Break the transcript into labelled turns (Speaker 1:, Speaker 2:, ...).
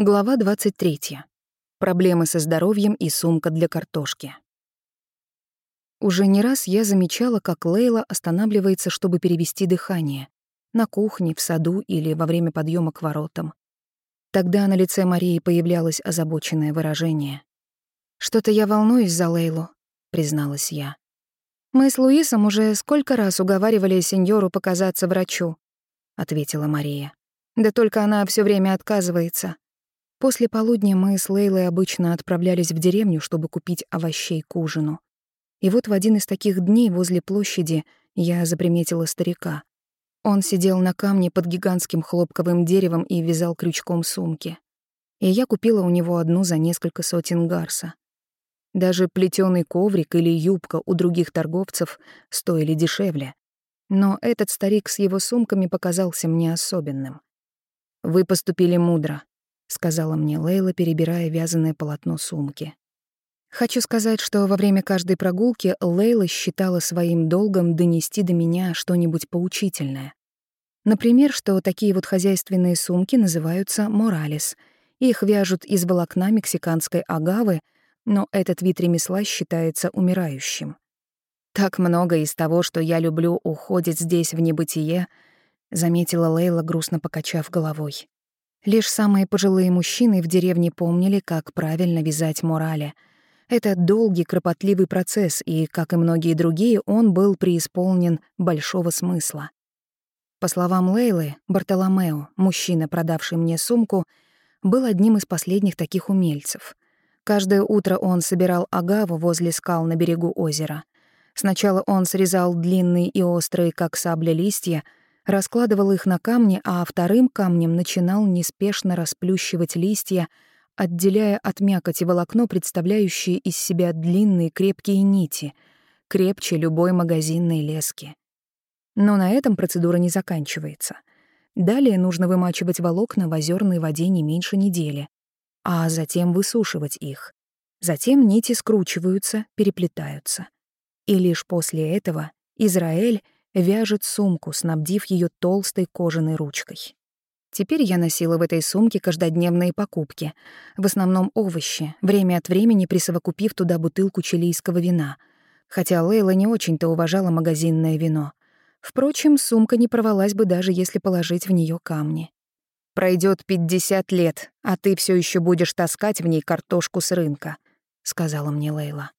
Speaker 1: Глава 23. Проблемы со здоровьем и сумка для картошки. Уже не раз я замечала, как Лейла останавливается, чтобы перевести дыхание. На кухне, в саду или во время подъема к воротам. Тогда на лице Марии появлялось озабоченное выражение. «Что-то я волнуюсь за Лейлу», — призналась я. «Мы с Луисом уже сколько раз уговаривали сеньору показаться врачу», — ответила Мария. «Да только она все время отказывается. После полудня мы с Лейлой обычно отправлялись в деревню, чтобы купить овощей к ужину. И вот в один из таких дней возле площади я заприметила старика. Он сидел на камне под гигантским хлопковым деревом и вязал крючком сумки. И я купила у него одну за несколько сотен гарса. Даже плетёный коврик или юбка у других торговцев стоили дешевле. Но этот старик с его сумками показался мне особенным. «Вы поступили мудро», — сказала мне Лейла, перебирая вязаное полотно сумки. Хочу сказать, что во время каждой прогулки Лейла считала своим долгом донести до меня что-нибудь поучительное. Например, что такие вот хозяйственные сумки называются «моралес». Их вяжут из волокна мексиканской агавы, но этот вид ремесла считается умирающим. «Так много из того, что я люблю, уходит здесь в небытие», — заметила Лейла, грустно покачав головой. Лишь самые пожилые мужчины в деревне помнили, как правильно вязать морали. Это долгий, кропотливый процесс, и, как и многие другие, он был преисполнен большого смысла. По словам Лейлы, Бартоломео, мужчина, продавший мне сумку, был одним из последних таких умельцев. Каждое утро он собирал агаву возле скал на берегу озера. Сначала он срезал длинные и острые, как сабля, листья — раскладывал их на камни, а вторым камнем начинал неспешно расплющивать листья, отделяя от мякоти волокно, представляющие из себя длинные крепкие нити, крепче любой магазинной лески. Но на этом процедура не заканчивается. Далее нужно вымачивать волокна в озерной воде не меньше недели, а затем высушивать их. Затем нити скручиваются, переплетаются. И лишь после этого Израиль — вяжет сумку, снабдив ее толстой кожаной ручкой. Теперь я носила в этой сумке каждодневные покупки, в основном овощи, время от времени присовокупив туда бутылку чилийского вина, хотя Лейла не очень-то уважала магазинное вино. Впрочем, сумка не порвалась бы даже если положить в нее камни. Пройдет 50 лет, а ты все еще будешь таскать в ней картошку с рынка», — сказала мне Лейла.